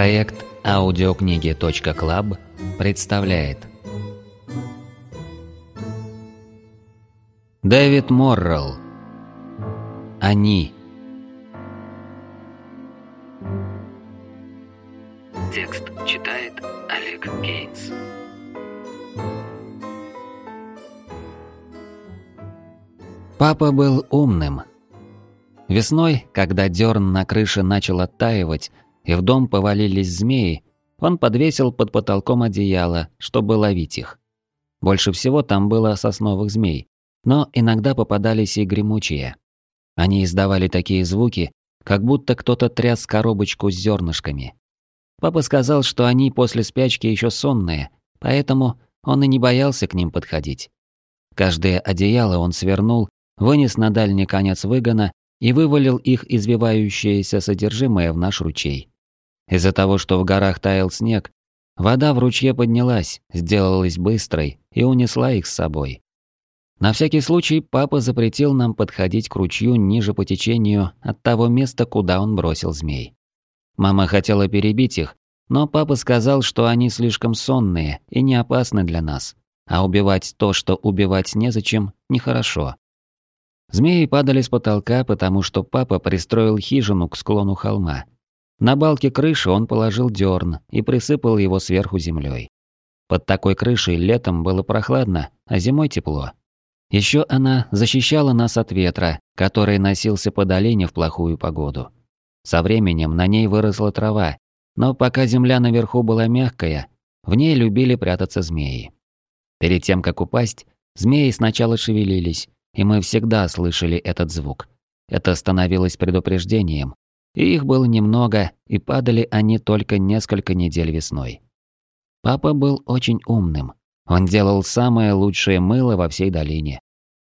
Проект аудиокниги.клаб представляет. Дэвид Моррелл. Они. Текст читает Олег Кейнс. Папа был умным. Весной, когда дерн на крыше начал оттаивать, и в дом повалились змеи, он подвесил под потолком одеяло, чтобы ловить их. Больше всего там было сосновых змей, но иногда попадались и гремучие. Они издавали такие звуки, как будто кто-то тряс коробочку с зернышками. Папа сказал, что они после спячки еще сонные, поэтому он и не боялся к ним подходить. Каждое одеяло он свернул, вынес на дальний конец выгона и вывалил их извивающееся содержимое в наш ручей. Из-за того, что в горах таял снег, вода в ручье поднялась, сделалась быстрой и унесла их с собой. На всякий случай папа запретил нам подходить к ручью ниже по течению от того места, куда он бросил змей. Мама хотела перебить их, но папа сказал, что они слишком сонные и не опасны для нас, а убивать то, что убивать незачем, нехорошо. Змеи падали с потолка, потому что папа пристроил хижину к склону холма, на балке крыши он положил дерн и присыпал его сверху землей. Под такой крышей летом было прохладно, а зимой тепло. Еще она защищала нас от ветра, который носился по долине в плохую погоду. Со временем на ней выросла трава, но пока земля наверху была мягкая, в ней любили прятаться змеи. Перед тем, как упасть, змеи сначала шевелились, и мы всегда слышали этот звук. Это становилось предупреждением, и их было немного, и падали они только несколько недель весной. Папа был очень умным. Он делал самое лучшее мыло во всей долине.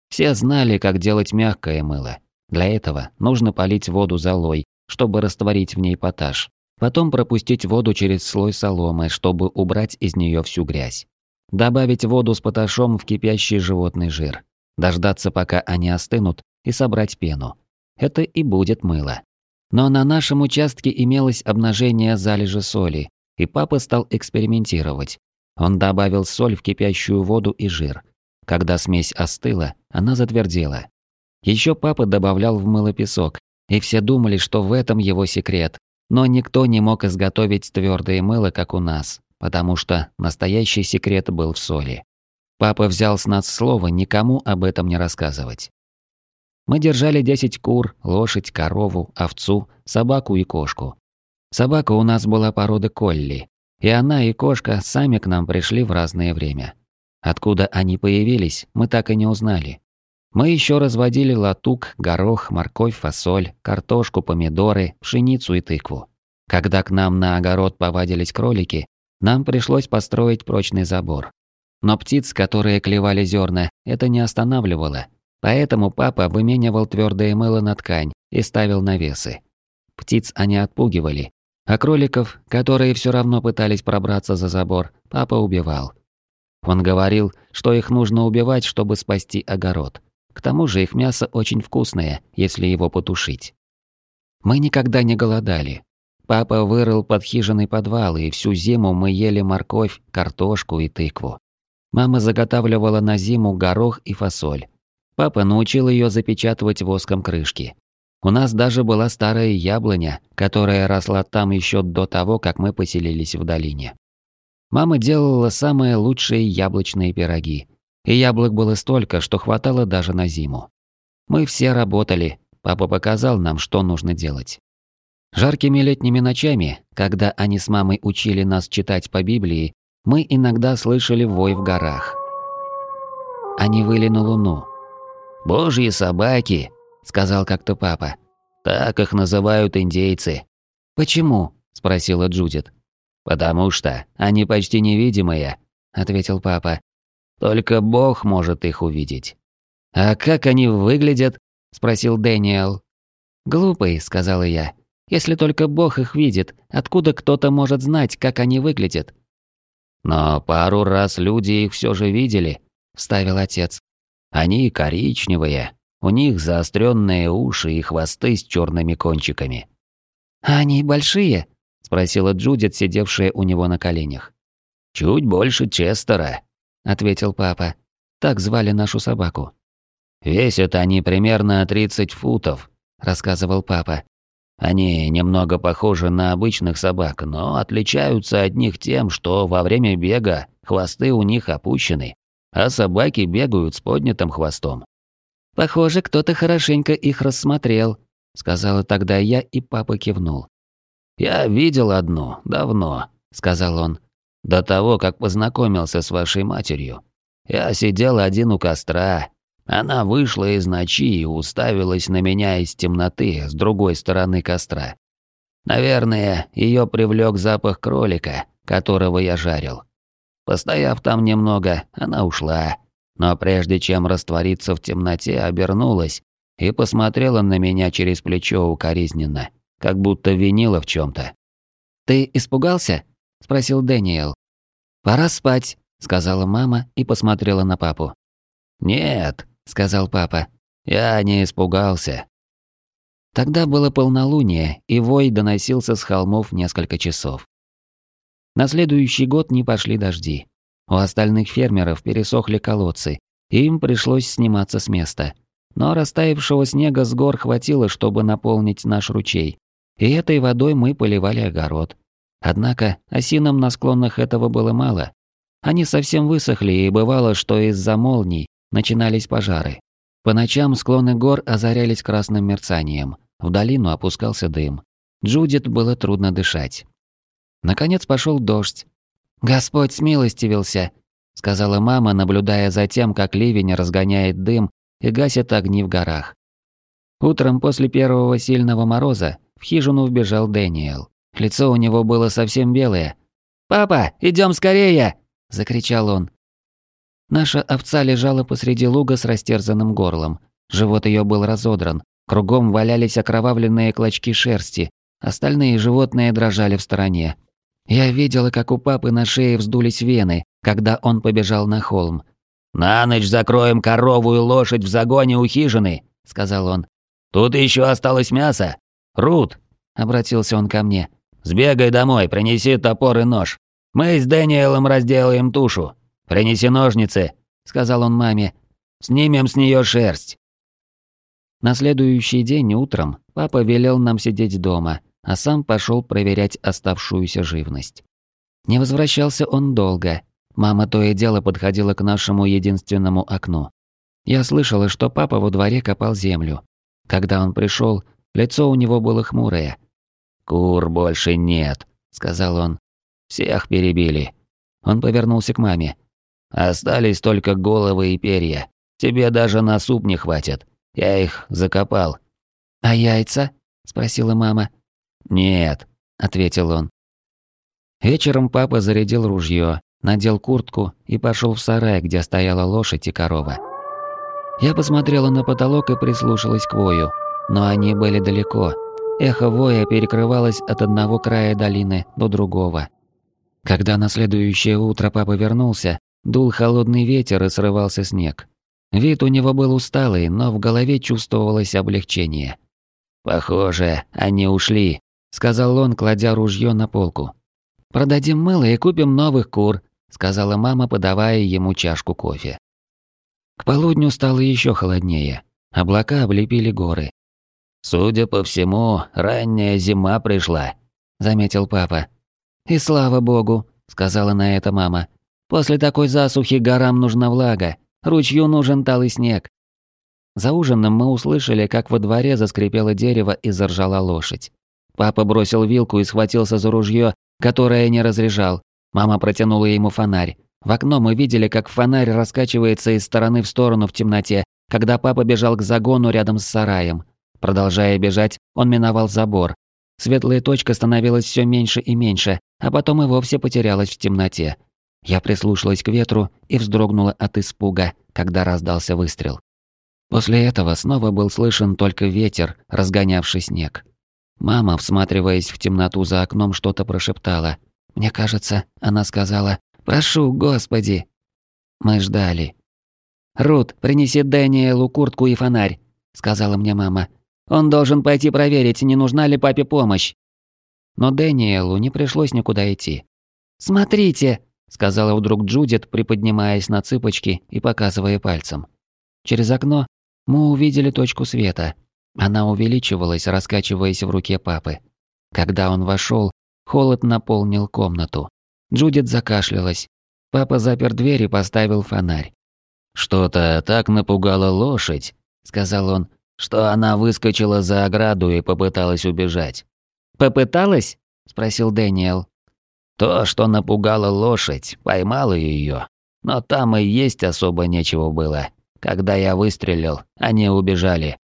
Все знали, как делать мягкое мыло. Для этого нужно полить воду золой, чтобы растворить в ней поташ. Потом пропустить воду через слой соломы, чтобы убрать из нее всю грязь. Добавить воду с поташом в кипящий животный жир. Дождаться, пока они остынут, и собрать пену. Это и будет мыло. Но на нашем участке имелось обнажение залежи соли, и папа стал экспериментировать. Он добавил соль в кипящую воду и жир. Когда смесь остыла, она затвердела. Еще папа добавлял в мыло песок, и все думали, что в этом его секрет. Но никто не мог изготовить твердое мыло, как у нас, потому что настоящий секрет был в соли. Папа взял с нас слово никому об этом не рассказывать. Мы держали 10 кур, лошадь, корову, овцу, собаку и кошку. Собака у нас была породы колли, и она и кошка сами к нам пришли в разное время. Откуда они появились, мы так и не узнали. Мы еще разводили латук, горох, морковь, фасоль, картошку, помидоры, пшеницу и тыкву. Когда к нам на огород повадились кролики, нам пришлось построить прочный забор. Но птиц, которые клевали зерна, это не останавливало, Поэтому папа выменивал твердое мыло на ткань и ставил навесы. Птиц они отпугивали, а кроликов, которые все равно пытались пробраться за забор, папа убивал. Он говорил, что их нужно убивать, чтобы спасти огород. К тому же их мясо очень вкусное, если его потушить. Мы никогда не голодали. Папа вырыл под хижиной подвал, и всю зиму мы ели морковь, картошку и тыкву. Мама заготавливала на зиму горох и фасоль, Папа научил ее запечатывать воском крышки. У нас даже была старая яблоня, которая росла там еще до того, как мы поселились в долине. Мама делала самые лучшие яблочные пироги. И яблок было столько, что хватало даже на зиму. Мы все работали, папа показал нам, что нужно делать. Жаркими летними ночами, когда они с мамой учили нас читать по Библии, мы иногда слышали вой в горах. Они выли на луну, «Божьи собаки», — сказал как-то папа. «Так их называют индейцы». «Почему?» — спросила Джудит. «Потому что они почти невидимые», — ответил папа. «Только Бог может их увидеть». «А как они выглядят?» — спросил Дэниел. «Глупый», — сказала я. «Если только Бог их видит, откуда кто-то может знать, как они выглядят?» «Но пару раз люди их все же видели», — вставил отец. Они коричневые, у них заостренные уши и хвосты с черными кончиками. «А они большие?» — спросила Джудит, сидевшая у него на коленях. «Чуть больше Честера», — ответил папа. Так звали нашу собаку. «Весят они примерно 30 футов», — рассказывал папа. «Они немного похожи на обычных собак, но отличаются от них тем, что во время бега хвосты у них опущены, а собаки бегают с поднятым хвостом». «Похоже, кто-то хорошенько их рассмотрел», — сказала тогда я, и папа кивнул. «Я видел одну, давно», — сказал он, — «до того, как познакомился с вашей матерью. Я сидел один у костра. Она вышла из ночи и уставилась на меня из темноты с другой стороны костра. Наверное, ее привлек запах кролика, которого я жарил. Постояв там немного, она ушла, но прежде чем раствориться в темноте, обернулась и посмотрела на меня через плечо укоризненно, как будто винила в чем то «Ты испугался?» – спросил Дэниел. «Пора спать», сказала мама и посмотрела на папу. «Нет», — сказал папа, — «я не испугался». Тогда было полнолуние, и вой доносился с холмов несколько часов. На следующий год не пошли дожди. У остальных фермеров пересохли колодцы, и им пришлось сниматься с места. Но растаявшего снега с гор хватило, чтобы наполнить наш ручей, и этой водой мы поливали огород. Однако осинам на склонах этого было мало, они совсем высохли, и бывало, что из-за молний начинались пожары. По ночам склоны гор озарялись красным мерцанием, в долину опускался дым. Джудит было трудно дышать. Наконец пошел дождь. «Господь смилостивился», — сказала мама, наблюдая за тем, как ливень разгоняет дым и гасит огни в горах. Утром после первого сильного мороза в хижину вбежал Дэниел. Лицо у него было совсем белое. «Папа, идем скорее!» закричал он. Наша овца лежала посреди луга с растерзанным горлом. Живот ее был разодран, кругом валялись окровавленные клочки шерсти, остальные животные дрожали в стороне. Я видела, как у папы на шее вздулись вены, когда он побежал на холм. «На ночь закроем корову и лошадь в загоне у хижины», — сказал он. «Тут еще осталось мясо. Рут», — обратился он ко мне, — «сбегай домой, принеси топор и нож. Мы с Дэниелом разделаем тушу. Принеси ножницы, сказал он маме. Снимем с нее шерсть. На следующий день утром папа велел нам сидеть дома, а сам пошел проверять оставшуюся живность. Не возвращался он долго. Мама то и дело подходила к нашему единственному окну. Я слышала, что папа во дворе копал землю. Когда он пришел, лицо у него было хмурое. «Кур больше нет», — сказал он. Всех перебили. Он повернулся к маме. Остались только головы и перья. Тебе даже на суп не хватит. Я их закопал. А яйца? спросила мама. Нет, ответил он. Вечером папа зарядил ружье, надел куртку и пошел в сарай, где стояла лошадь и корова. Я посмотрела на потолок и прислушалась к вою, но они были далеко. Эхо воя перекрывалось от одного края долины до другого. Когда на следующее утро папа вернулся, дул холодный ветер и срывался снег. Вид у него был усталый, но в голове чувствовалось облегчение. «Похоже, они ушли», — сказал он, кладя ружье на полку. «Продадим мыло и купим новых кур», — сказала мама, подавая ему чашку кофе. К полудню стало еще холоднее. Облака облепили горы. «Судя по всему, ранняя зима пришла», — заметил папа. «И слава богу», — сказала на это мама. «После такой засухи горам нужна влага, ручью нужен талый снег». За ужином мы услышали, как во дворе заскрипело дерево и заржала лошадь. Папа бросил вилку и схватился за ружье, которое не разряжал. Мама протянула ему фонарь. В окно мы видели, как фонарь раскачивается из стороны в сторону в темноте, когда папа бежал к загону рядом с сараем. Продолжая бежать, он миновал забор, Светлая точка становилась все меньше и меньше, а потом и вовсе потерялась в темноте. Я прислушалась к ветру и вздрогнула от испуга, когда раздался выстрел. После этого снова был слышен только ветер, разгонявший снег. Мама, всматриваясь в темноту за окном, что-то прошептала. Мне кажется, она сказала «Прошу, Господи!». Мы ждали. «Рут, принеси Дэниелу куртку и фонарь», — сказала мне мама. Он должен пойти проверить, не нужна ли папе помощь. но Дэниелу не пришлось никуда идти. «Смотрите!» — сказала вдруг Джудит, приподнимаясь на цыпочки и показывая пальцем. Через окно мы увидели точку света. Она увеличивалась, раскачиваясь в руке папы. Когда он вошел, холод наполнил комнату. Джудит закашлялась. Папа запер дверь и поставил фонарь. «Что-то так напугало лошадь», — сказал он, что она выскочила за ограду и попыталась убежать. «Попыталась?» — спросил Дэниел. «То, что напугало лошадь, поймало ее. Но там и есть особо нечего было. Когда я выстрелил, они убежали».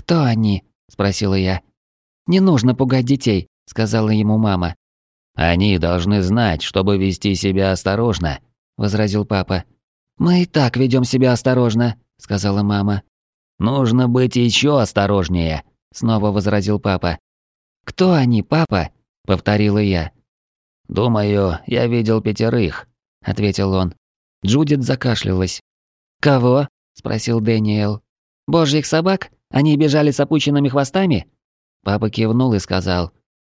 «Кто они?» — спросила я. «Не нужно пугать детей», — сказала ему мама. «Они должны знать, чтобы вести себя осторожно», — возразил папа. «Мы и так ведем себя осторожно», — сказала мама. «Нужно быть еще осторожнее», — снова возразил папа. «Кто они, папа?» — повторила я. «Думаю, я видел пятерых», — ответил он. Джудит закашлялась. «Кого?» — спросил Дэниел. «Божьих собак? Они бежали с опущенными хвостами?» Папа кивнул и сказал.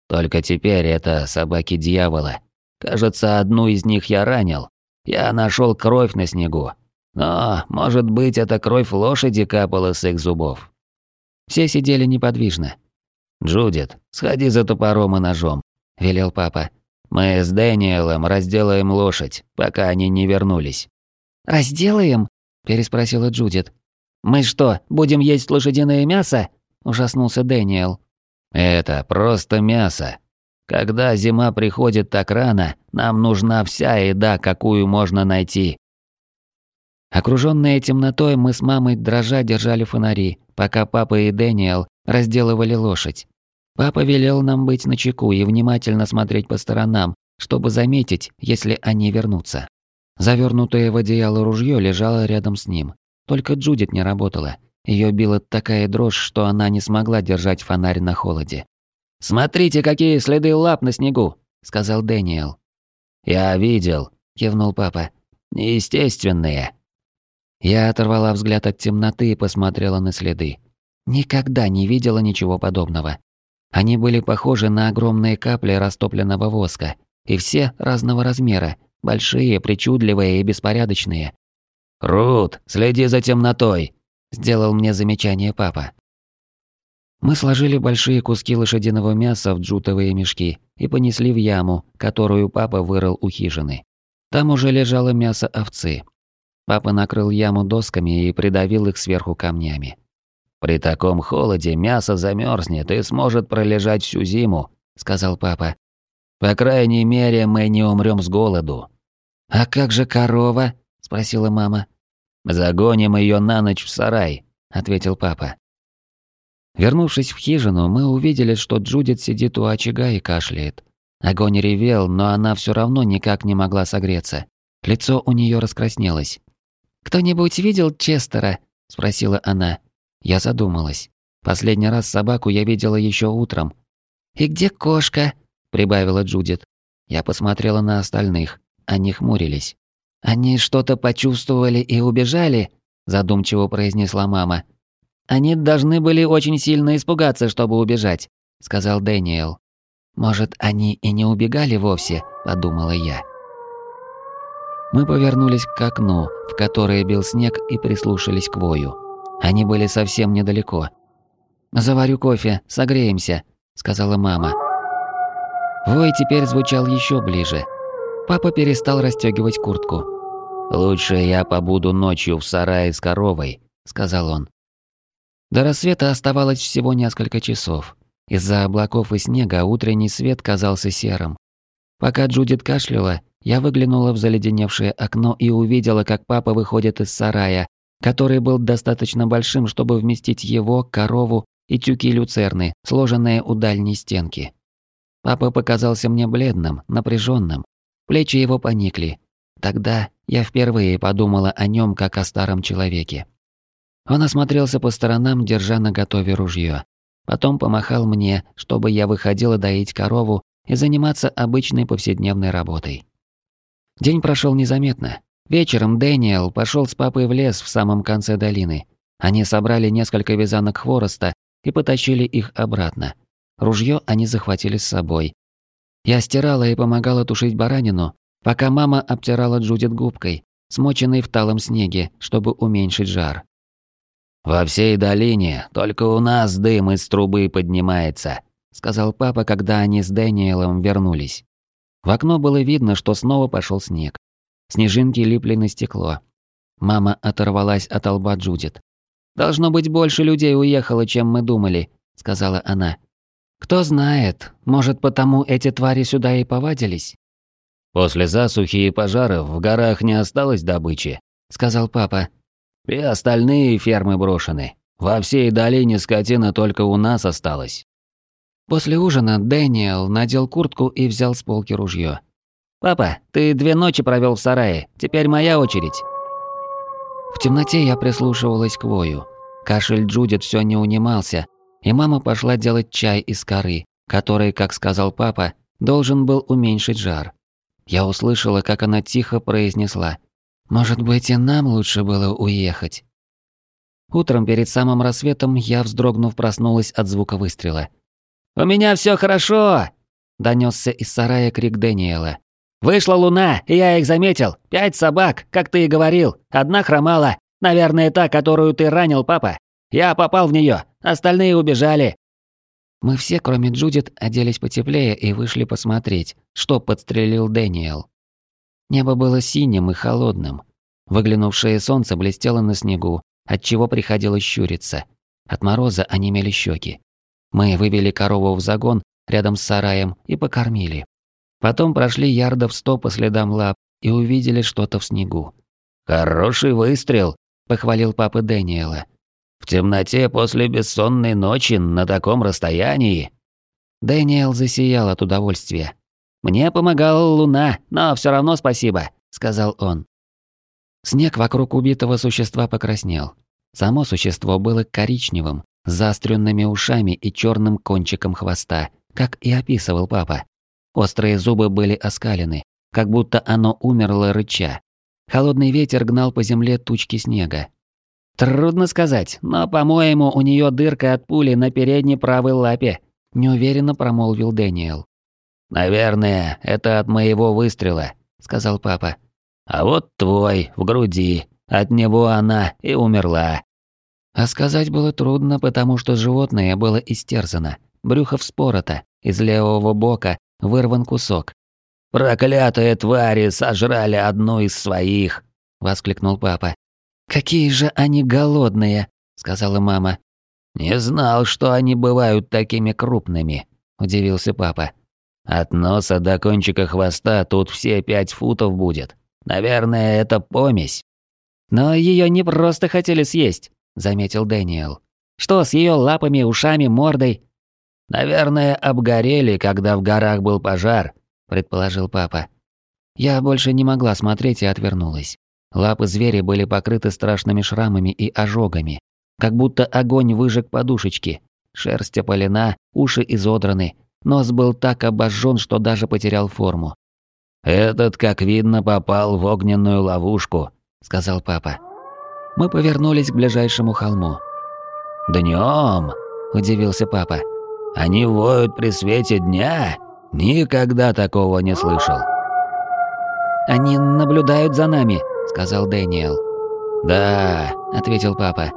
«Только теперь это собаки дьявола. Кажется, одну из них я ранил. Я нашел кровь на снегу. Но, может быть, эта кровь лошади капала с их зубов. Все сидели неподвижно. «Джудит, сходи за топором и ножом», — велел папа. «Мы с Дэниелом разделаем лошадь, пока они не вернулись». «Разделаем?» — переспросила Джудит. «Мы что, будем есть лошадиное мясо?» — ужаснулся Дэниел. «Это просто мясо. Когда зима приходит так рано, нам нужна вся еда, какую можно найти. Окруженные темнотой, мы с мамой дрожа держали фонари, пока папа и Дэниел разделывали лошадь. Папа велел нам быть начеку и внимательно смотреть по сторонам, чтобы заметить, если они вернутся. Завернутое в одеяло ружье лежало рядом с ним. Только Джудит не работала. Ее била такая дрожь, что она не смогла держать фонарь на холоде. «Смотрите, какие следы лап на снегу!» — сказал Дэниел. «Я видел», — кивнул папа. «Неестественные». Я оторвала взгляд от темноты и посмотрела на следы. Никогда не видела ничего подобного. Они были похожи на огромные капли растопленного воска, и все разного размера, большие, причудливые и беспорядочные. «Рут, следи за темнотой!» – сделал мне замечание папа. Мы сложили большие куски лошадиного мяса в джутовые мешки и понесли в яму, которую папа вырыл у хижины. Там уже лежало мясо овцы, Папа накрыл яму досками и придавил их сверху камнями. «При таком холоде мясо замерзнет и сможет пролежать всю зиму», — сказал папа. «По крайней мере, мы не умрем с голоду». «А как же корова?» — спросила мама. «Загоним ее на ночь в сарай», — ответил папа. Вернувшись в хижину, мы увидели, что Джудит сидит у очага и кашляет. Огонь ревел, но она все равно никак не могла согреться. Лицо у нее раскраснелось. «Кто-нибудь видел Честера?» — спросила она. Я задумалась. Последний раз собаку я видела еще утром. «И где кошка?» — прибавила Джудит. Я посмотрела на остальных. Они хмурились. «Они что-то почувствовали и убежали?» — задумчиво произнесла мама. «Они должны были очень сильно испугаться, чтобы убежать», — сказал Дэниел. «Может, они и не убегали вовсе?» — подумала я. Мы повернулись к окну, в которое бил снег, и прислушались к вою. Они были совсем недалеко. «Заварю кофе, согреемся», — сказала мама. Вой теперь звучал еще ближе. Папа перестал расстегивать куртку. «Лучше я побуду ночью в сарае с коровой», — сказал он. До рассвета оставалось всего несколько часов. Из-за облаков и снега утренний свет казался серым. Пока Джудит кашляла, я выглянула в заледеневшее окно и увидела, как папа выходит из сарая, который был достаточно большим, чтобы вместить его, корову и тюки люцерны, сложенные у дальней стенки. Папа показался мне бледным, напряженным. Плечи его поникли. Тогда я впервые подумала о нем как о старом человеке. Он осмотрелся по сторонам, держа наготове ружье. Потом помахал мне, чтобы я выходила доить корову и заниматься обычной повседневной работой. День прошел незаметно. Вечером Дэниел пошел с папой в лес в самом конце долины. Они собрали несколько вязанок хвороста и потащили их обратно. Ружье они захватили с собой. Я стирала и помогала тушить баранину, пока мама обтирала Джудит губкой, смоченной в талом снеге, чтобы уменьшить жар. «Во всей долине только у нас дым из трубы поднимается», сказал папа, когда они с Дэниелом вернулись. В окно было видно, что снова пошел снег. Снежинки липли на стекло. Мама оторвалась от лба Джудит. «Должно быть, больше людей уехало, чем мы думали», — сказала она. «Кто знает, может, потому эти твари сюда и повадились?» «После засухи и пожаров в горах не осталось добычи», — сказал папа. «И остальные фермы брошены. Во всей долине скотина только у нас осталась». После ужина Дэниел надел куртку и взял с полки ружье. «Папа, ты две ночи провел в сарае, теперь моя очередь». В темноте я прислушивалась к вою. Кашель Джудит все не унимался, и мама пошла делать чай из коры, который, как сказал папа, должен был уменьшить жар. Я услышала, как она тихо произнесла «Может быть, и нам лучше было уехать?» Утром перед самым рассветом я, вздрогнув, проснулась от звука выстрела. «У меня все хорошо!» — донесся из сарая крик Дэниела. «Вышла луна, и я их заметил. Пять собак, как ты и говорил. Одна хромала. Наверное, та, которую ты ранил, папа. Я попал в нее. Остальные убежали». Мы все, кроме Джудит, оделись потеплее и вышли посмотреть, что подстрелил Дэниел. Небо было синим и холодным. Выглянувшее солнце блестело на снегу, отчего приходилось щуриться. От мороза онемели щеки. Мы вывели корову в загон рядом с сараем и покормили. Потом прошли ярдов сто по следам лап и увидели что-то в снегу. «Хороший выстрел», — похвалил папа Дэниела. «В темноте после бессонной ночи на таком расстоянии». Дэниел засиял от удовольствия. «Мне помогала луна, но все равно спасибо», — сказал он. Снег вокруг убитого существа покраснел. Само существо было коричневым, с заостренными ушами и черным кончиком хвоста, как и описывал папа. Острые зубы были оскалены, как будто оно умерло рыча. Холодный ветер гнал по земле тучки снега. Трудно сказать, но, по-моему, у нее дырка от пули на передней правой лапе, неуверенно промолвил Дэниел. Наверное, это от моего выстрела, сказал папа. А вот твой в груди. От него она и умерла. А сказать было трудно, потому что животное было истерзано, брюхо вспорото, из левого бока вырван кусок. «Проклятые твари сожрали одну из своих!» — воскликнул папа. «Какие же они голодные!» — сказала мама. «Не знал, что они бывают такими крупными», — удивился папа. «От носа до кончика хвоста тут все пять футов будет. Наверное, это помесь». «Но ее не просто хотели съесть заметил Дэниел. Что с ее лапами, ушами, мордой? Наверное, обгорели, когда в горах был пожар, предположил папа. Я больше не могла смотреть и отвернулась. Лапы зверя были покрыты страшными шрамами и ожогами, как будто огонь выжег подушечки. Шерсть опалена, уши изодраны, нос был так обожжен, что даже потерял форму. «Этот, как видно, попал в огненную ловушку», — сказал папа. Мы повернулись к ближайшему холму. «Днем?» – удивился папа. «Они воют при свете дня? Никогда такого не слышал». «Они наблюдают за нами», – сказал Дэниел. «Да», – ответил папа.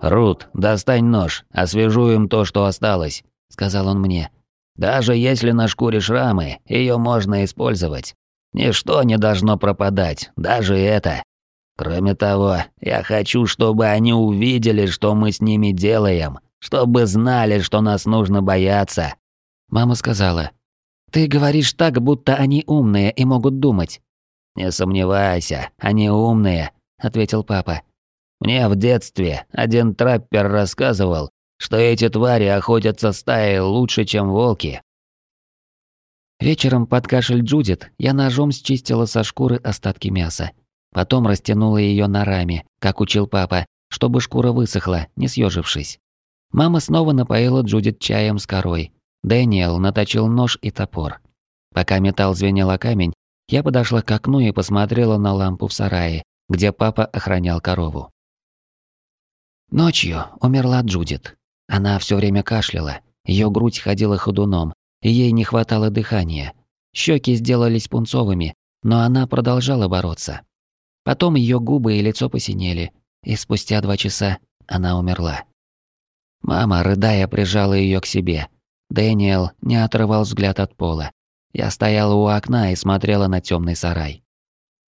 «Рут, достань нож, освежу им то, что осталось», – сказал он мне. «Даже если на шкуре шрамы, ее можно использовать. Ничто не должно пропадать, даже это». Кроме того, я хочу, чтобы они увидели, что мы с ними делаем, чтобы знали, что нас нужно бояться. Мама сказала, «Ты говоришь так, будто они умные и могут думать». «Не сомневайся, они умные», — ответил папа. «Мне в детстве один траппер рассказывал, что эти твари охотятся стаей лучше, чем волки». Вечером под кашель Джудит я ножом счистила со шкуры остатки мяса. Потом растянула ее на раме, как учил папа, чтобы шкура высохла, не съежившись. Мама снова напоила Джудит чаем с корой. Дэниел наточил нож и топор. Пока металл звенел о камень, я подошла к окну и посмотрела на лампу в сарае, где папа охранял корову. Ночью умерла Джудит. Она все время кашляла, ее грудь ходила ходуном, и ей не хватало дыхания. Щеки сделались пунцовыми, но она продолжала бороться. Потом ее губы и лицо посинели, и спустя два часа она умерла. Мама, рыдая, прижала ее к себе. Дэниел не отрывал взгляд от пола. Я стояла у окна и смотрела на темный сарай.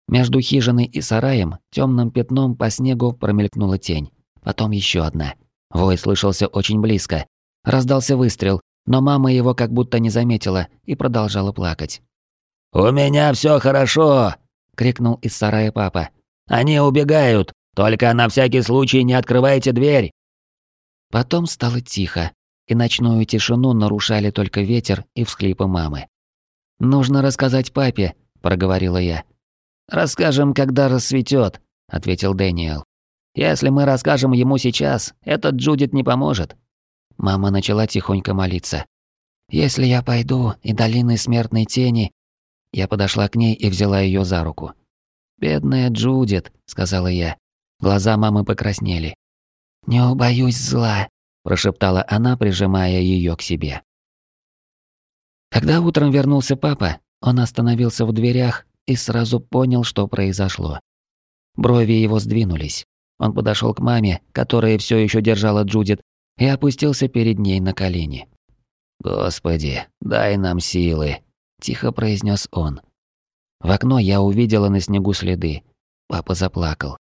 Между хижиной и сараем темным пятном по снегу промелькнула тень. Потом еще одна. Вой слышался очень близко. Раздался выстрел, но мама его как будто не заметила и продолжала плакать. «У меня все хорошо!» — крикнул из сарая папа. «Они убегают! Только на всякий случай не открывайте дверь!» Потом стало тихо, и ночную тишину нарушали только ветер и всхлипы мамы. «Нужно рассказать папе», — проговорила я. «Расскажем, когда рассветет», — ответил Дэниел. «Если мы расскажем ему сейчас, этот Джудит не поможет». Мама начала тихонько молиться. «Если я пойду и долины смертной тени...» Я подошла к ней и взяла ее за руку. «Бедная Джудит», — сказала я. Глаза мамы покраснели. «Не убоюсь зла», — прошептала она, прижимая ее к себе. Когда утром вернулся папа, он остановился в дверях и сразу понял, что произошло. Брови его сдвинулись. Он подошел к маме, которая все еще держала Джудит, и опустился перед ней на колени. «Господи, дай нам силы», — тихо произнес он. В окно я увидела на снегу следы. Папа заплакал.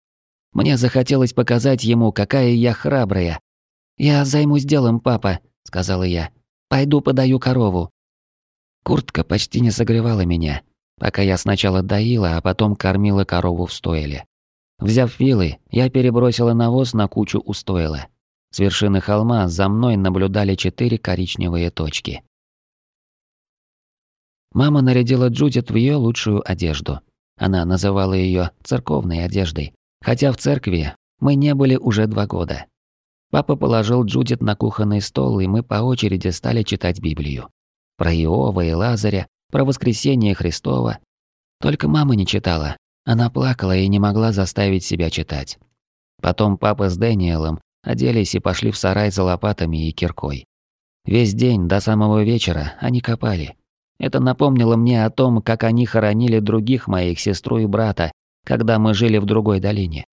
Мне захотелось показать ему, какая я храбрая. «Я займусь делом, папа», — сказала я. «Пойду подаю корову». Куртка почти не согревала меня, пока я сначала доила, а потом кормила корову в стойле. Взяв вилы, я перебросила навоз на кучу у стойла. С вершины холма за мной наблюдали четыре коричневые точки. Мама нарядила Джудит в ее лучшую одежду. Она называла ее церковной одеждой, хотя в церкви мы не были уже два года. Папа положил Джудит на кухонный стол, и мы по очереди стали читать Библию. Про Иова и Лазаря, про воскресение Христова. Только мама не читала. Она плакала и не могла заставить себя читать. Потом папа с Дэниелом оделись и пошли в сарай за лопатами и киркой. Весь день до самого вечера они копали. Это напомнило мне о том, как они хоронили других моих сестру и брата, когда мы жили в другой долине.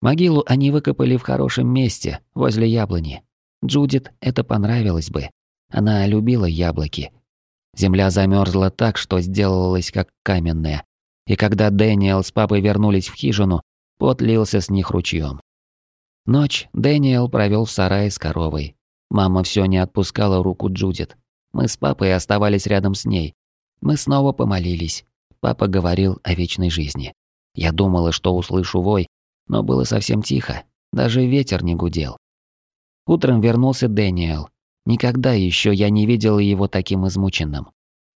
Могилу они выкопали в хорошем месте, возле яблони. Джудит это понравилось бы. Она любила яблоки. Земля замерзла так, что сделалась как каменная. И когда Дэниел с папой вернулись в хижину, пот лился с них ручьем. Ночь Дэниел провел в сарае с коровой. Мама все не отпускала руку Джудит. Мы с папой оставались рядом с ней. Мы снова помолились. Папа говорил о вечной жизни. Я думала, что услышу вой, но было совсем тихо. Даже ветер не гудел. Утром вернулся Дэниел. Никогда еще я не видела его таким измученным.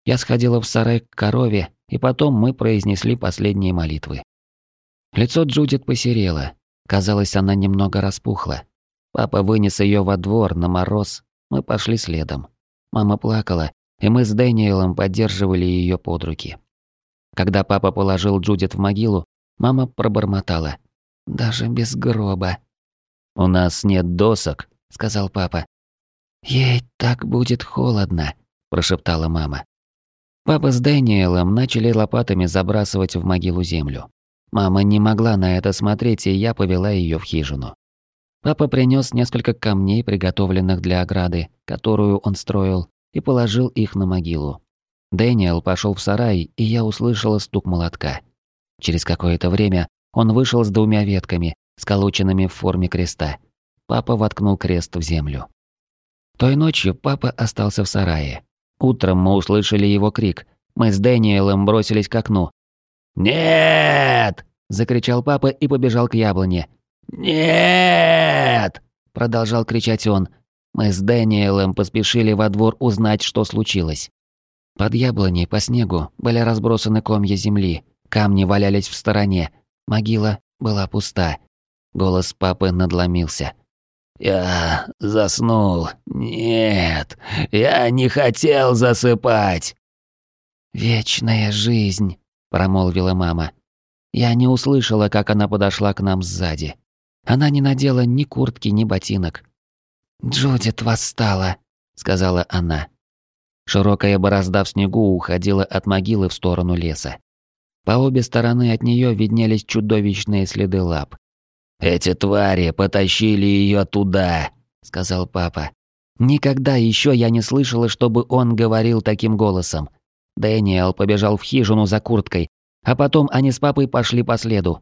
Я сходила в сарай к корове, и потом мы произнесли последние молитвы. Лицо Джудит посерело. Казалось, она немного распухла. Папа вынес ее во двор на мороз. Мы пошли следом. Мама плакала, и мы с Дэниелом поддерживали ее под руки. Когда папа положил Джудит в могилу, мама пробормотала. «Даже без гроба». «У нас нет досок», — сказал папа. «Ей так будет холодно», — прошептала мама. Папа с Дэниелом начали лопатами забрасывать в могилу землю. Мама не могла на это смотреть, и я повела ее в хижину. Папа принес несколько камней, приготовленных для ограды, которую он строил, и положил их на могилу. Дэниел пошел в сарай, и я услышала стук молотка. Через какое-то время он вышел с двумя ветками, сколоченными в форме креста. Папа воткнул крест в землю. Той ночью папа остался в сарае. Утром мы услышали его крик. Мы с Дэниелом бросились к окну. «Нет!» – закричал папа и побежал к яблоне. «Нет!» – продолжал кричать он. Мы с Дэниелом поспешили во двор узнать, что случилось. Под яблоней по снегу были разбросаны комья земли, камни валялись в стороне, могила была пуста. Голос папы надломился. «Я заснул. Нет, я не хотел засыпать». «Вечная жизнь», — промолвила мама. Я не услышала, как она подошла к нам сзади. Она не надела ни куртки, ни ботинок. «Джудит восстала», — сказала она. Широкая борозда в снегу уходила от могилы в сторону леса. По обе стороны от нее виднелись чудовищные следы лап. «Эти твари потащили ее туда», — сказал папа. Никогда еще я не слышала, чтобы он говорил таким голосом. Дэниел побежал в хижину за курткой, а потом они с папой пошли по следу.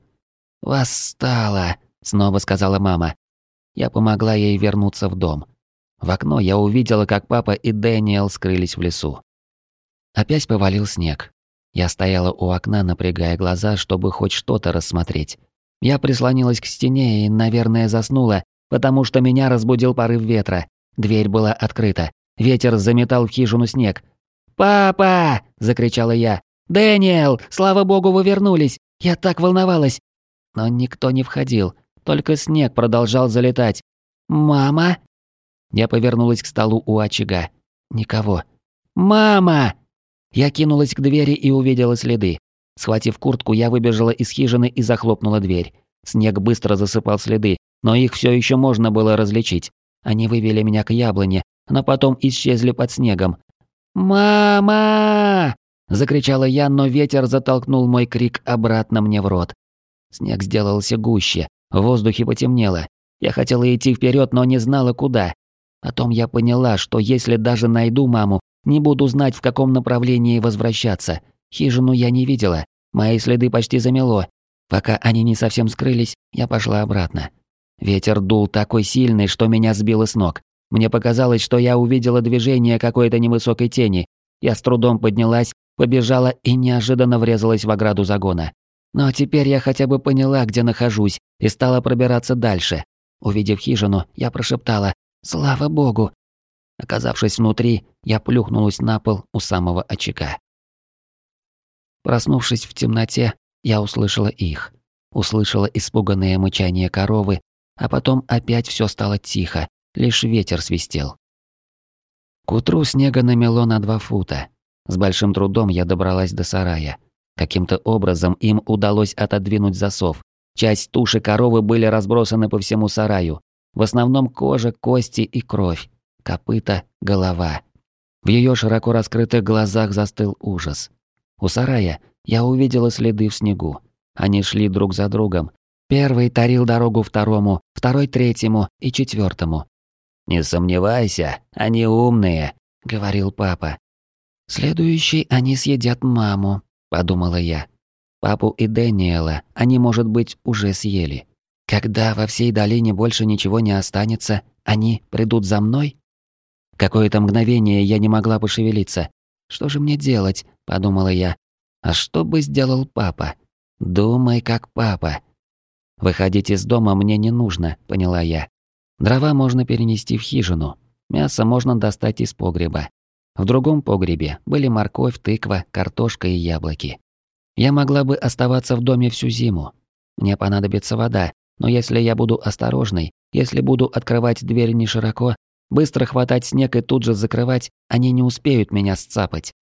«Восстала», — снова сказала мама. Я помогла ей вернуться в дом. В окно я увидела, как папа и Дэниел скрылись в лесу. Опять повалил снег. Я стояла у окна, напрягая глаза, чтобы хоть что-то рассмотреть. Я прислонилась к стене и, наверное, заснула, потому что меня разбудил порыв ветра. Дверь была открыта. Ветер заметал в хижину снег. «Папа!» – закричала я. «Дэниел! Слава богу, вы вернулись! Я так волновалась!» Но никто не входил, только снег продолжал залетать. «Мама?» Я повернулась к столу у очага. Никого. «Мама!» Я кинулась к двери и увидела следы. Схватив куртку, я выбежала из хижины и захлопнула дверь. Снег быстро засыпал следы, но их все еще можно было различить. Они вывели меня к яблоне, но потом исчезли под снегом. «Мама!» – закричала я, но ветер затолкнул мой крик обратно мне в рот. Снег сделался гуще, в воздухе потемнело. Я хотела идти вперед, но не знала куда. Потом я поняла, что если даже найду маму, не буду знать, в каком направлении возвращаться. Хижину я не видела, мои следы почти замело. Пока они не совсем скрылись, я пошла обратно. Ветер дул такой сильный, что меня сбило с ног. Мне показалось, что я увидела движение какой-то невысокой тени. Я с трудом поднялась, побежала и неожиданно врезалась в ограду загона. Но теперь я хотя бы поняла, где нахожусь, и стала пробираться дальше. Увидев хижину, я прошептала «Слава богу!». Оказавшись внутри, я плюхнулась на пол у самого очага. Проснувшись в темноте, я услышала их. Услышала испуганное мычание коровы а потом опять все стало тихо, лишь ветер свистел. К утру снега намело на два фута. С большим трудом я добралась до сарая. Каким-то образом им удалось отодвинуть засов. Часть туши коровы были разбросаны по всему сараю. В основном кожа, кости и кровь. Копыта, голова. В ее широко раскрытых глазах застыл ужас. У сарая я увидела следы в снегу. Они шли друг за другом, Первый тарил дорогу второму, второй третьему и четвертому. «Не сомневайся, они умные», — говорил папа. «Следующий они съедят маму», — подумала я. Папу и Дэниела они, может быть, уже съели. Когда во всей долине больше ничего не останется, они придут за мной? Какое-то мгновение я не могла пошевелиться. Что же мне делать, подумала я. А что бы сделал папа? Думай, как папа. Выходить из дома мне не нужно, поняла я. Дрова можно перенести в хижину. Мясо можно достать из погреба. В другом погребе были морковь, тыква, картошка и яблоки. Я могла бы оставаться в доме всю зиму. Мне понадобится вода, но если я буду осторожной, если буду открывать дверь не широко, быстро хватать снег и тут же закрывать, они не успеют меня сцапать.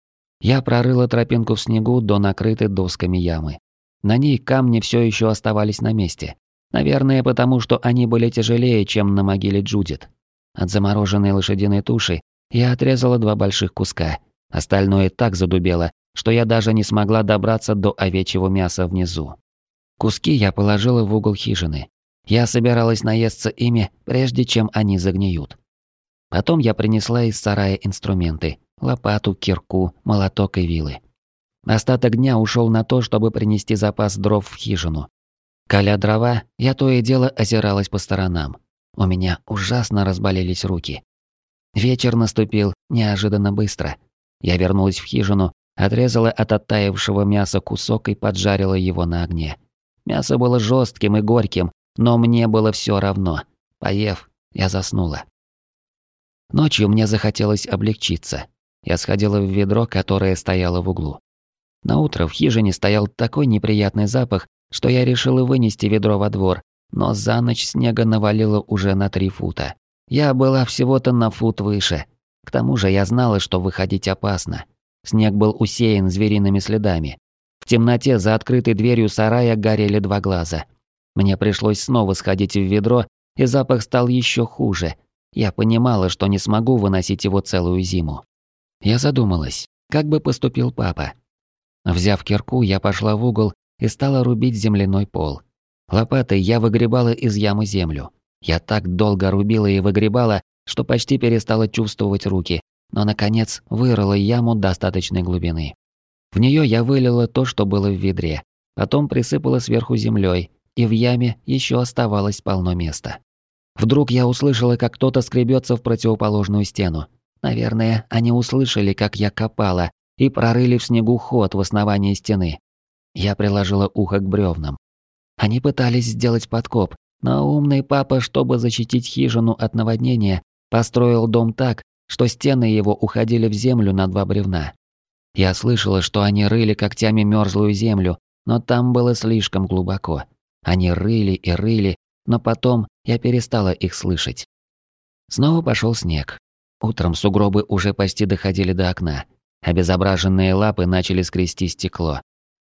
Я прорыла тропинку в снегу до накрытой досками ямы. На ней камни все еще оставались на месте. Наверное, потому что они были тяжелее, чем на могиле Джудит. От замороженной лошадиной туши я отрезала два больших куска. Остальное так задубело, что я даже не смогла добраться до овечьего мяса внизу. Куски я положила в угол хижины. Я собиралась наесться ими, прежде чем они загниют. Потом я принесла из сарая инструменты – лопату, кирку, молоток и вилы. Остаток дня ушел на то, чтобы принести запас дров в хижину. Коля дрова, я то и дело озиралась по сторонам. У меня ужасно разболелись руки. Вечер наступил неожиданно быстро. Я вернулась в хижину, отрезала от оттаившего мяса кусок и поджарила его на огне. Мясо было жестким и горьким, но мне было все равно. Поев, я заснула. Ночью мне захотелось облегчиться. Я сходила в ведро, которое стояло в углу. На утро в хижине стоял такой неприятный запах, что я решила вынести ведро во двор, но за ночь снега навалило уже на три фута. Я была всего-то на фут выше. К тому же я знала, что выходить опасно. Снег был усеян звериными следами. В темноте за открытой дверью сарая горели два глаза. Мне пришлось снова сходить в ведро, и запах стал еще хуже. Я понимала, что не смогу выносить его целую зиму. Я задумалась, как бы поступил папа. Взяв кирку, я пошла в угол и стала рубить земляной пол. Лопатой я выгребала из ямы землю. Я так долго рубила и выгребала, что почти перестала чувствовать руки, но, наконец, вырыла яму достаточной глубины. В нее я вылила то, что было в ведре, потом присыпала сверху землей, и в яме еще оставалось полно места. Вдруг я услышала, как кто-то скребется в противоположную стену. Наверное, они услышали, как я копала, и прорыли в снегу ход в основании стены. Я приложила ухо к бревнам. Они пытались сделать подкоп, но умный папа, чтобы защитить хижину от наводнения, построил дом так, что стены его уходили в землю на два бревна. Я слышала, что они рыли когтями мерзлую землю, но там было слишком глубоко. Они рыли и рыли, но потом я перестала их слышать. Снова пошел снег. Утром сугробы уже почти доходили до окна. Обезображенные лапы начали скрести стекло.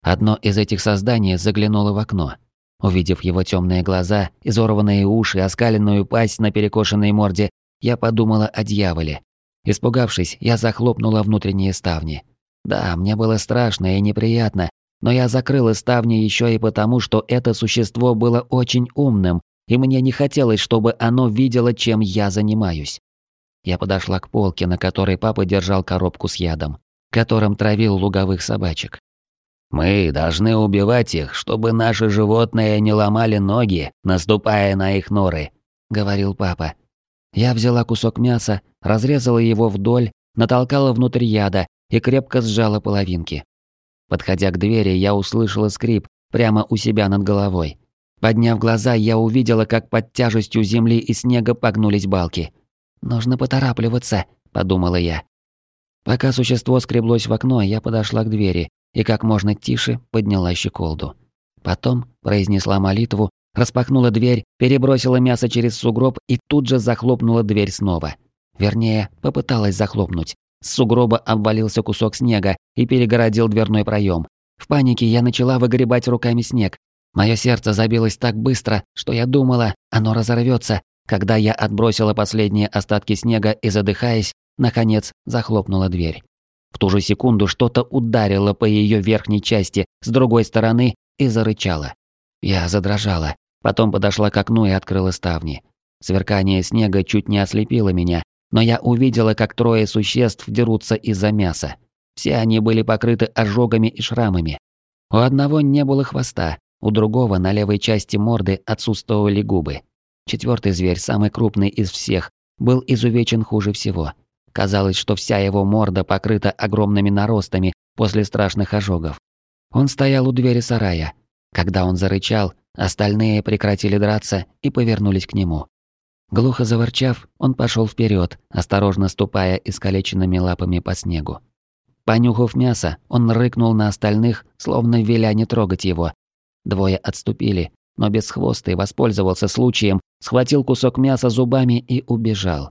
Одно из этих созданий заглянуло в окно. Увидев его темные глаза, изорванные уши, оскаленную пасть на перекошенной морде, я подумала о дьяволе. Испугавшись, я захлопнула внутренние ставни. Да, мне было страшно и неприятно, но я закрыла ставни еще и потому, что это существо было очень умным, и мне не хотелось, чтобы оно видело, чем я занимаюсь. Я подошла к полке, на которой папа держал коробку с ядом, которым травил луговых собачек. «Мы должны убивать их, чтобы наши животные не ломали ноги, наступая на их норы», — говорил папа. Я взяла кусок мяса, разрезала его вдоль, натолкала внутрь яда и крепко сжала половинки. Подходя к двери, я услышала скрип прямо у себя над головой. Подняв глаза, я увидела, как под тяжестью земли и снега погнулись балки. «Нужно поторапливаться», — подумала я. Пока существо скреблось в окно, я подошла к двери и как можно тише подняла щеколду. Потом произнесла молитву, распахнула дверь, перебросила мясо через сугроб и тут же захлопнула дверь снова. Вернее, попыталась захлопнуть. С сугроба обвалился кусок снега и перегородил дверной проем. В панике я начала выгребать руками снег. Мое сердце забилось так быстро, что я думала, оно разорвется, когда я отбросила последние остатки снега и, задыхаясь, наконец захлопнула дверь. В ту же секунду что-то ударило по ее верхней части с другой стороны и зарычало. Я задрожала, потом подошла к окну и открыла ставни. Сверкание снега чуть не ослепило меня, но я увидела, как трое существ дерутся из-за мяса. Все они были покрыты ожогами и шрамами. У одного не было хвоста, у другого на левой части морды отсутствовали губы. Четвертый зверь, самый крупный из всех, был изувечен хуже всего. Казалось, что вся его морда покрыта огромными наростами после страшных ожогов. Он стоял у двери сарая. Когда он зарычал, остальные прекратили драться и повернулись к нему. Глухо заворчав, он пошел вперед, осторожно ступая искалеченными лапами по снегу. Понюхав мясо, он рыкнул на остальных, словно веля не трогать его. Двое отступили, но и воспользовался случаем, схватил кусок мяса зубами и убежал.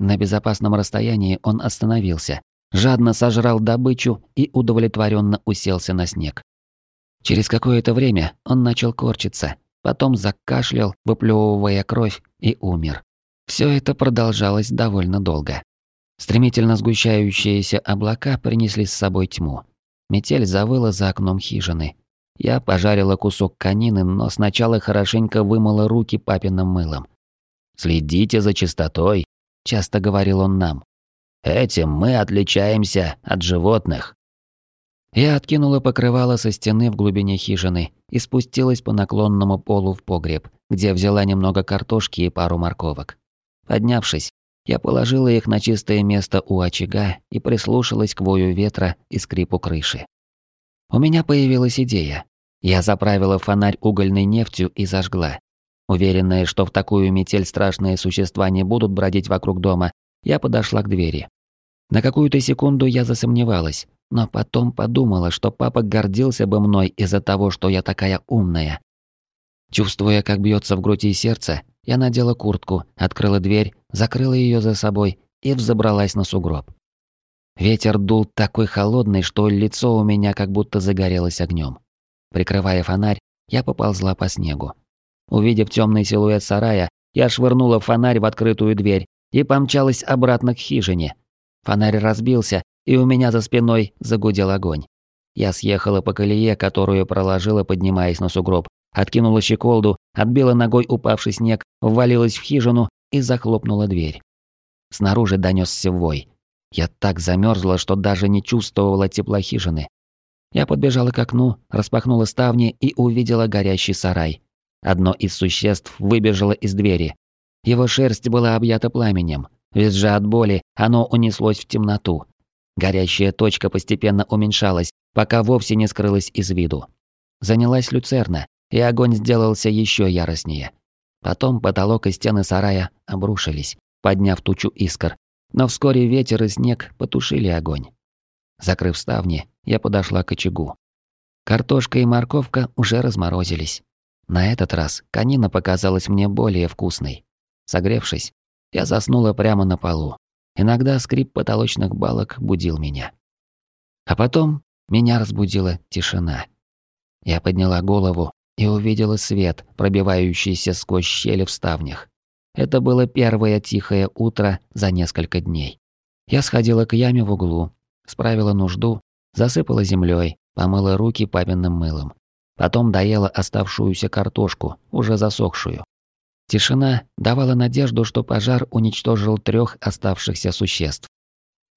На безопасном расстоянии он остановился, жадно сожрал добычу и удовлетворенно уселся на снег. Через какое-то время он начал корчиться, потом закашлял, выплевывая кровь, и умер. Все это продолжалось довольно долго. Стремительно сгущающиеся облака принесли с собой тьму. Метель завыла за окном хижины. Я пожарила кусок конины, но сначала хорошенько вымыла руки папиным мылом. «Следите за чистотой», — часто говорил он нам. «Этим мы отличаемся от животных». Я откинула покрывало со стены в глубине хижины и спустилась по наклонному полу в погреб, где взяла немного картошки и пару морковок. Поднявшись, я положила их на чистое место у очага и прислушалась к вою ветра и скрипу крыши. У меня появилась идея. Я заправила фонарь угольной нефтью и зажгла. Уверенная, что в такую метель страшные существа не будут бродить вокруг дома, я подошла к двери. На какую-то секунду я засомневалась, но потом подумала, что папа гордился бы мной из-за того, что я такая умная. Чувствуя, как бьется в груди сердце, я надела куртку, открыла дверь, закрыла ее за собой и взобралась на сугроб. Ветер дул такой холодный, что лицо у меня как будто загорелось огнем. Прикрывая фонарь, я поползла по снегу. Увидев темный силуэт сарая, я швырнула фонарь в открытую дверь и помчалась обратно к хижине. Фонарь разбился, и у меня за спиной загудел огонь. Я съехала по колее, которую проложила, поднимаясь на сугроб, откинула щеколду, отбила ногой упавший снег, ввалилась в хижину и захлопнула дверь. Снаружи донесся вой. Я так замерзла, что даже не чувствовала тепла хижины. Я подбежала к окну, распахнула ставни и увидела горящий сарай. Одно из существ выбежало из двери. Его шерсть была объята пламенем. Визжа от боли, оно унеслось в темноту. Горящая точка постепенно уменьшалась, пока вовсе не скрылась из виду. Занялась люцерна, и огонь сделался еще яростнее. Потом потолок и стены сарая обрушились, подняв тучу искр, но вскоре ветер и снег потушили огонь. Закрыв ставни, я подошла к очагу. Картошка и морковка уже разморозились. На этот раз конина показалась мне более вкусной. Согревшись, я заснула прямо на полу. Иногда скрип потолочных балок будил меня. А потом меня разбудила тишина. Я подняла голову и увидела свет, пробивающийся сквозь щели в ставнях. Это было первое тихое утро за несколько дней. Я сходила к яме в углу, справила нужду, засыпала землей, помыла руки папиным мылом. Потом доела оставшуюся картошку, уже засохшую. Тишина давала надежду, что пожар уничтожил трех оставшихся существ.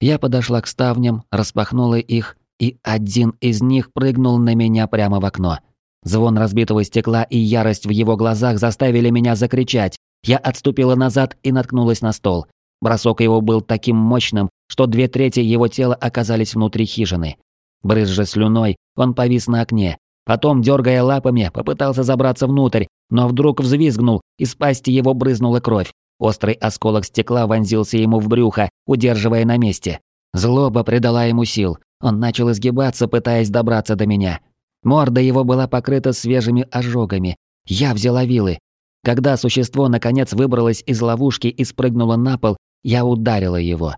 Я подошла к ставням, распахнула их, и один из них прыгнул на меня прямо в окно. Звон разбитого стекла и ярость в его глазах заставили меня закричать. Я отступила назад и наткнулась на стол. Бросок его был таким мощным, что две трети его тела оказались внутри хижины. Брызжа слюной, он повис на окне. Потом, дергая лапами, попытался забраться внутрь, но вдруг взвизгнул, из пасти его брызнула кровь. Острый осколок стекла вонзился ему в брюхо, удерживая на месте. Злоба придала ему сил. Он начал изгибаться, пытаясь добраться до меня. Морда его была покрыта свежими ожогами. Я взяла вилы. Когда существо наконец выбралось из ловушки и спрыгнуло на пол, я ударила его.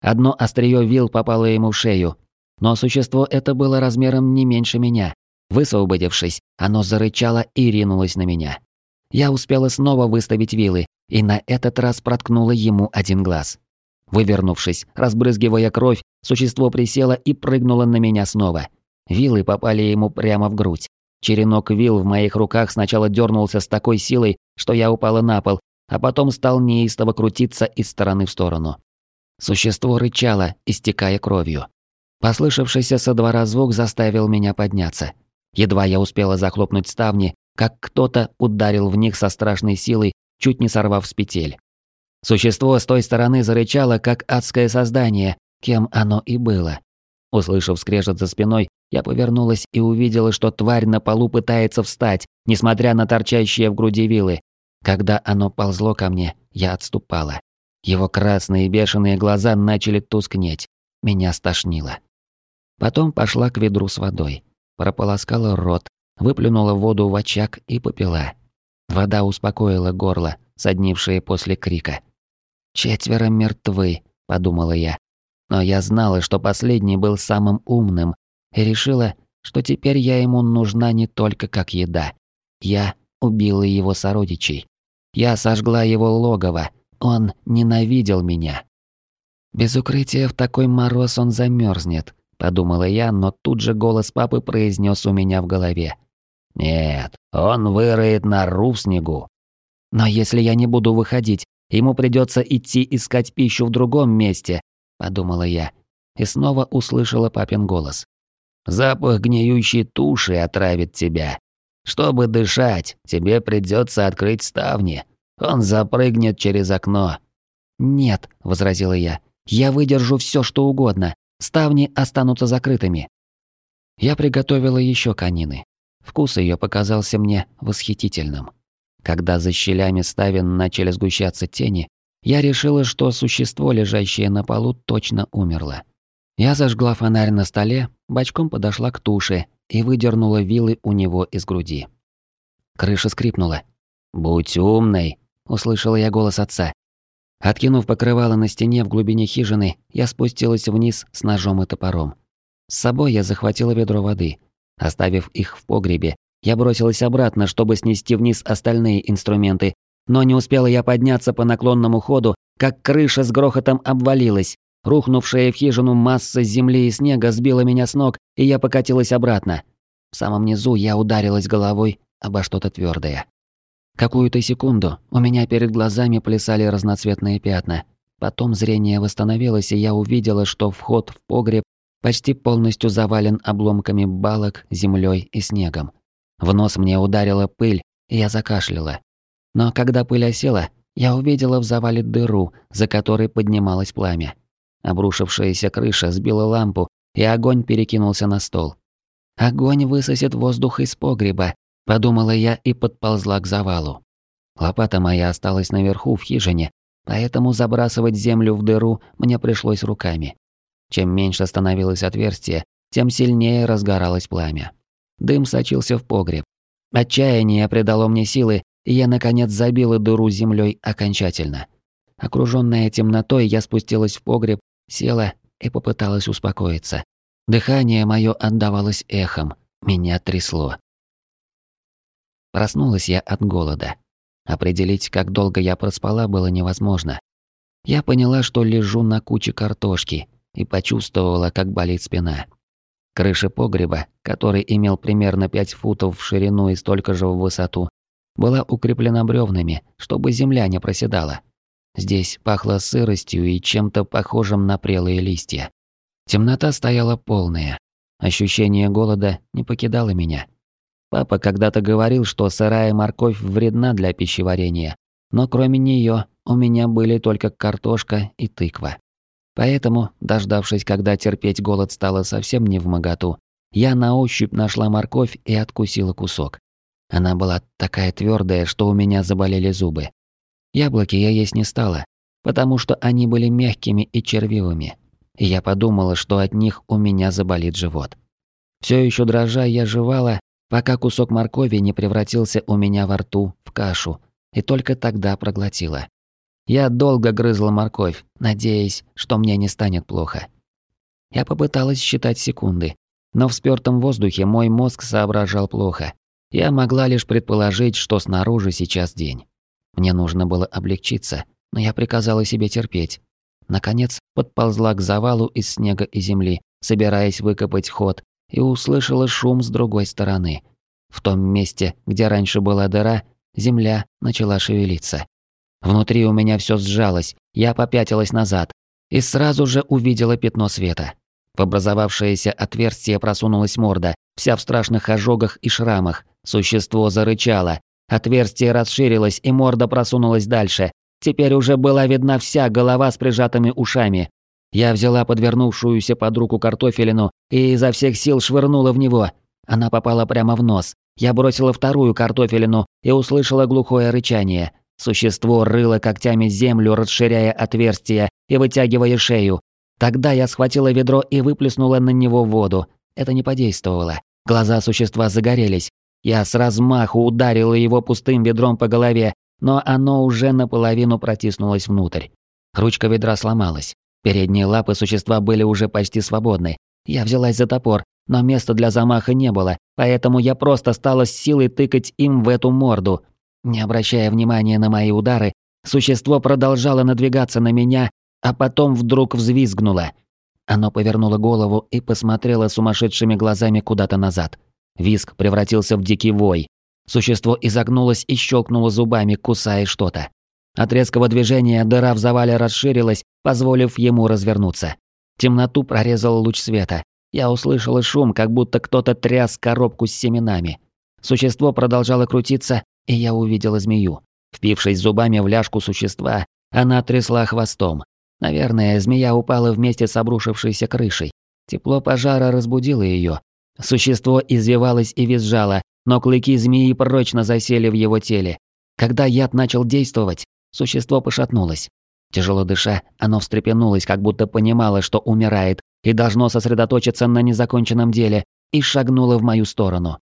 Одно острие вил попало ему в шею. Но существо это было размером не меньше меня. Высвободившись, оно зарычало и ринулось на меня. Я успела снова выставить вилы, и на этот раз проткнула ему один глаз. Вывернувшись, разбрызгивая кровь, существо присело и прыгнуло на меня снова. Вилы попали ему прямо в грудь. Черенок вил в моих руках сначала дернулся с такой силой, что я упала на пол, а потом стал неистово крутиться из стороны в сторону. Существо рычало, истекая кровью. Послышавшийся со двора звук заставил меня подняться. Едва я успела захлопнуть ставни, как кто-то ударил в них со страшной силой, чуть не сорвав с петель. Существо с той стороны зарычало, как адское создание, кем оно и было. Услышав скрежет за спиной, я повернулась и увидела, что тварь на полу пытается встать, несмотря на торчащие в груди вилы. Когда оно ползло ко мне, я отступала. Его красные бешеные глаза начали тускнеть. Меня стошнило. Потом пошла к ведру с водой прополоскала рот, выплюнула воду в очаг и попила. Вода успокоила горло, соднившее после крика. «Четверо мертвы», — подумала я. Но я знала, что последний был самым умным, и решила, что теперь я ему нужна не только как еда. Я убила его сородичей. Я сожгла его логово. Он ненавидел меня. Без укрытия в такой мороз он замерзнет, подумала я, но тут же голос папы произнес у меня в голове. Нет, он выроет нору в снегу. Но если я не буду выходить, ему придется идти искать пищу в другом месте, подумала я, и снова услышала папин голос. Запах гниющей туши отравит тебя. Чтобы дышать, тебе придется открыть ставни. Он запрыгнет через окно. Нет, возразила я. Я выдержу все, что угодно. Ставни останутся закрытыми. Я приготовила еще конины. Вкус ее показался мне восхитительным. Когда за щелями ставен начали сгущаться тени, я решила, что существо, лежащее на полу, точно умерло. Я зажгла фонарь на столе, бочком подошла к туше и выдернула вилы у него из груди. Крыша скрипнула. «Будь умной!» — услышала я голос отца. Откинув покрывало на стене в глубине хижины, я спустилась вниз с ножом и топором. С собой я захватила ведро воды. Оставив их в погребе, я бросилась обратно, чтобы снести вниз остальные инструменты, но не успела я подняться по наклонному ходу, как крыша с грохотом обвалилась. Рухнувшая в хижину масса земли и снега сбила меня с ног, и я покатилась обратно. В самом низу я ударилась головой обо что-то твердое. Какую-то секунду у меня перед глазами плясали разноцветные пятна. Потом зрение восстановилось, и я увидела, что вход в погреб почти полностью завален обломками балок, землей и снегом. В нос мне ударила пыль, и я закашляла. Но когда пыль осела, я увидела в завале дыру, за которой поднималось пламя. Обрушившаяся крыша сбила лампу, и огонь перекинулся на стол. «Огонь высосет воздух из погреба», — подумала я и подползла к завалу. Лопата моя осталась наверху в хижине, поэтому забрасывать землю в дыру мне пришлось руками. Чем меньше становилось отверстие, тем сильнее разгоралось пламя. Дым сочился в погреб. Отчаяние придало мне силы, и я, наконец, забила дыру землей окончательно. Окруженная темнотой, я спустилась в погреб села и попыталась успокоиться. Дыхание мое отдавалось эхом, меня трясло. Проснулась я от голода. Определить, как долго я проспала, было невозможно. Я поняла, что лежу на куче картошки и почувствовала, как болит спина. Крыша погреба, который имел примерно 5 футов в ширину и столько же в высоту, была укреплена бревнами, чтобы земля не проседала. Здесь пахло сыростью и чем-то похожим на прелые листья. Темнота стояла полная. Ощущение голода не покидало меня. Папа когда-то говорил, что сырая морковь вредна для пищеварения, но кроме нее у меня были только картошка и тыква. Поэтому, дождавшись, когда терпеть голод стало совсем не в моготу, я на ощупь нашла морковь и откусила кусок. Она была такая твердая, что у меня заболели зубы. Яблоки я есть не стала, потому что они были мягкими и червивыми, и я подумала, что от них у меня заболит живот. Все еще дрожа я жевала, пока кусок моркови не превратился у меня во рту в кашу, и только тогда проглотила. Я долго грызла морковь, надеясь, что мне не станет плохо. Я попыталась считать секунды, но в спёртом воздухе мой мозг соображал плохо. Я могла лишь предположить, что снаружи сейчас день. Мне нужно было облегчиться, но я приказала себе терпеть. Наконец, подползла к завалу из снега и земли, собираясь выкопать ход, и услышала шум с другой стороны. В том месте, где раньше была дыра, земля начала шевелиться. Внутри у меня все сжалось, я попятилась назад и сразу же увидела пятно света. В образовавшееся отверстие просунулась морда, вся в страшных ожогах и шрамах. Существо зарычало, Отверстие расширилось, и морда просунулась дальше. Теперь уже была видна вся голова с прижатыми ушами. Я взяла подвернувшуюся под руку картофелину и изо всех сил швырнула в него. Она попала прямо в нос. Я бросила вторую картофелину и услышала глухое рычание. Существо рыло когтями землю, расширяя отверстие и вытягивая шею. Тогда я схватила ведро и выплеснула на него воду. Это не подействовало. Глаза существа загорелись. Я с размаху ударила его пустым ведром по голове, но оно уже наполовину протиснулось внутрь. Ручка ведра сломалась. Передние лапы существа были уже почти свободны. Я взялась за топор, но места для замаха не было, поэтому я просто стала с силой тыкать им в эту морду. Не обращая внимания на мои удары, существо продолжало надвигаться на меня, а потом вдруг взвизгнуло. Оно повернуло голову и посмотрело сумасшедшими глазами куда-то назад. Виск превратился в дикий вой. Существо изогнулось и щелкнуло зубами, кусая что-то. От резкого движения дыра в завале расширилась, позволив ему развернуться. Темноту прорезал луч света. Я услышала шум, как будто кто-то тряс коробку с семенами. Существо продолжало крутиться, и я увидела змею. Впившись зубами в ляжку существа, она трясла хвостом. Наверное, змея упала вместе с обрушившейся крышей. Тепло пожара разбудило ее, Существо извивалось и визжало, но клыки змеи прочно засели в его теле. Когда яд начал действовать, существо пошатнулось. Тяжело дыша, оно встрепенулось, как будто понимало, что умирает, и должно сосредоточиться на незаконченном деле, и шагнуло в мою сторону.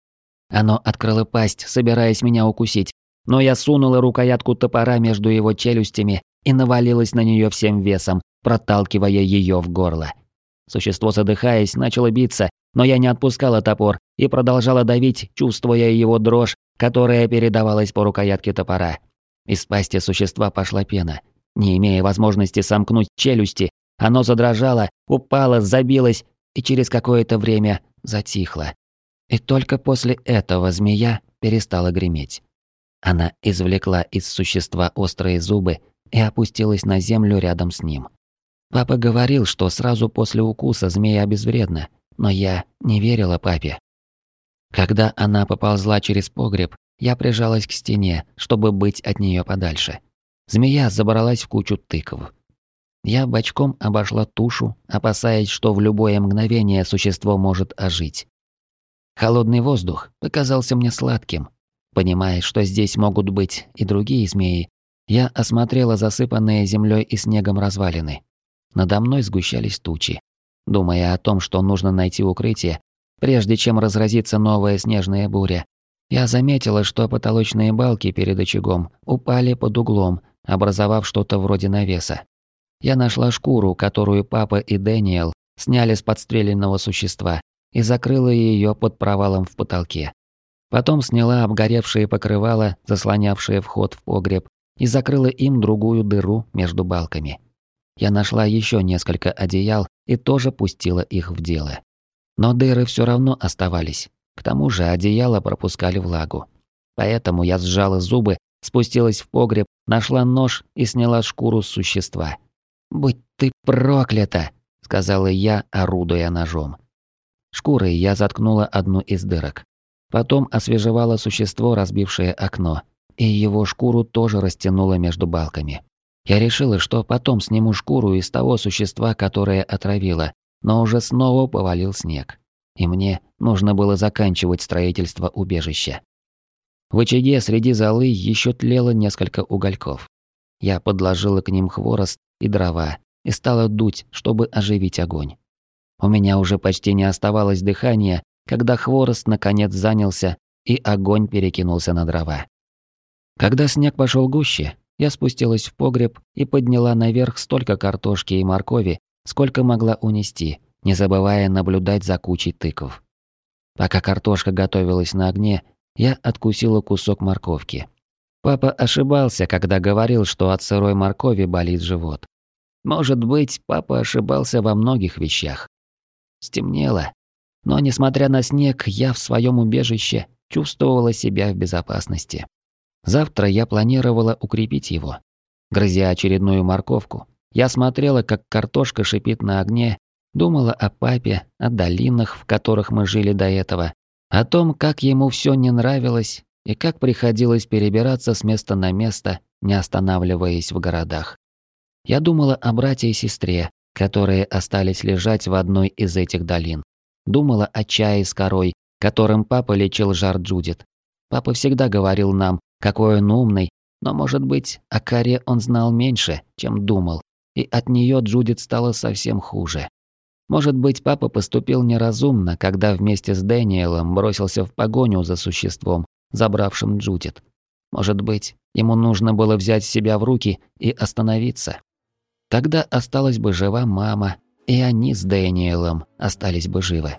Оно открыло пасть, собираясь меня укусить, но я сунула рукоятку топора между его челюстями и навалилась на нее всем весом, проталкивая ее в горло. Существо, задыхаясь, начало биться, но я не отпускала топор и продолжала давить, чувствуя его дрожь, которая передавалась по рукоятке топора. Из пасти существа пошла пена. Не имея возможности сомкнуть челюсти, Оно задрожало, упало, забилось и через какое-то время затихло. И только после этого змея перестала греметь. Она извлекла из существа острые зубы и опустилась на землю рядом с ним. Папа говорил, что сразу после укуса змея безвредна, но я не верила папе. Когда она поползла через погреб, я прижалась к стене, чтобы быть от нее подальше. Змея забралась в кучу тыков. Я бочком обошла тушу, опасаясь, что в любое мгновение существо может ожить. Холодный воздух показался мне сладким. Понимая, что здесь могут быть и другие змеи, я осмотрела засыпанные землей и снегом развалины. Надо мной сгущались тучи. Думая о том, что нужно найти укрытие, прежде чем разразится новая снежная буря, я заметила, что потолочные балки перед очагом упали под углом, образовав что-то вроде навеса. Я нашла шкуру, которую папа и Дэниел сняли с подстреленного существа и закрыла ее под провалом в потолке. Потом сняла обгоревшие покрывала, заслонявшие вход в погреб, и закрыла им другую дыру между балками. Я нашла еще несколько одеял и тоже пустила их в дело. Но дыры все равно оставались. К тому же одеяла пропускали влагу. Поэтому я сжала зубы, спустилась в погреб, нашла нож и сняла шкуру с существа. «Будь ты проклята!» — сказала я, орудуя ножом. Шкурой я заткнула одну из дырок. Потом освежевала существо, разбившее окно, и его шкуру тоже растянула между балками. Я решила, что потом сниму шкуру из того существа, которое отравило, но уже снова повалил снег. И мне нужно было заканчивать строительство убежища. В очаге среди золы еще тлело несколько угольков. Я подложила к ним хворост и дрова и стала дуть, чтобы оживить огонь. У меня уже почти не оставалось дыхания, когда хворост наконец занялся и огонь перекинулся на дрова. Когда снег пошел гуще, я спустилась в погреб и подняла наверх столько картошки и моркови, сколько могла унести, не забывая наблюдать за кучей тыков. Пока картошка готовилась на огне, я откусила кусок морковки. Папа ошибался, когда говорил, что от сырой моркови болит живот. Может быть, папа ошибался во многих вещах. Стемнело, но, несмотря на снег, я в своем убежище чувствовала себя в безопасности. Завтра я планировала укрепить его. Грызя очередную морковку, я смотрела, как картошка шипит на огне, думала о папе, о долинах, в которых мы жили до этого, о том, как ему все не нравилось и как приходилось перебираться с места на место, не останавливаясь в городах. Я думала о брате и сестре, которые остались лежать в одной из этих долин. Думала о чае с корой, которым папа лечил жар Джудит. Папа всегда говорил нам, какой он умный, но, может быть, о коре он знал меньше, чем думал, и от нее Джудит стало совсем хуже. Может быть, папа поступил неразумно, когда вместе с Дэниелом бросился в погоню за существом, забравшим Джудит. Может быть, ему нужно было взять себя в руки и остановиться. Тогда осталась бы жива мама, и они с Дэниелом остались бы живы.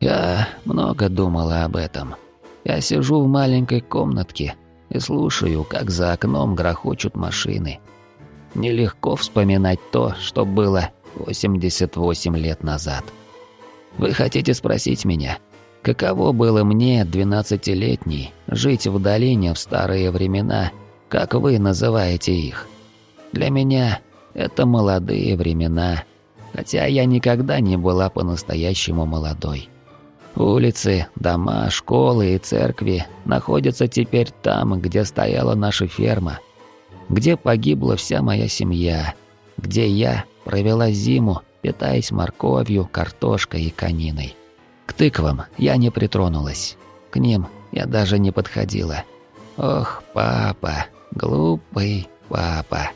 Я много думала об этом. Я сижу в маленькой комнатке и слушаю, как за окном грохочут машины. Нелегко вспоминать то, что было 88 лет назад. Вы хотите спросить меня, каково было мне, 12-летний, жить в долине в старые времена, как вы называете их? Для меня это молодые времена, хотя я никогда не была по-настоящему молодой. Улицы, дома, школы и церкви находятся теперь там, где стояла наша ферма, где погибла вся моя семья, где я провела зиму, питаясь морковью, картошкой и кониной. К тыквам я не притронулась, к ним я даже не подходила. Ох, папа, глупый папа.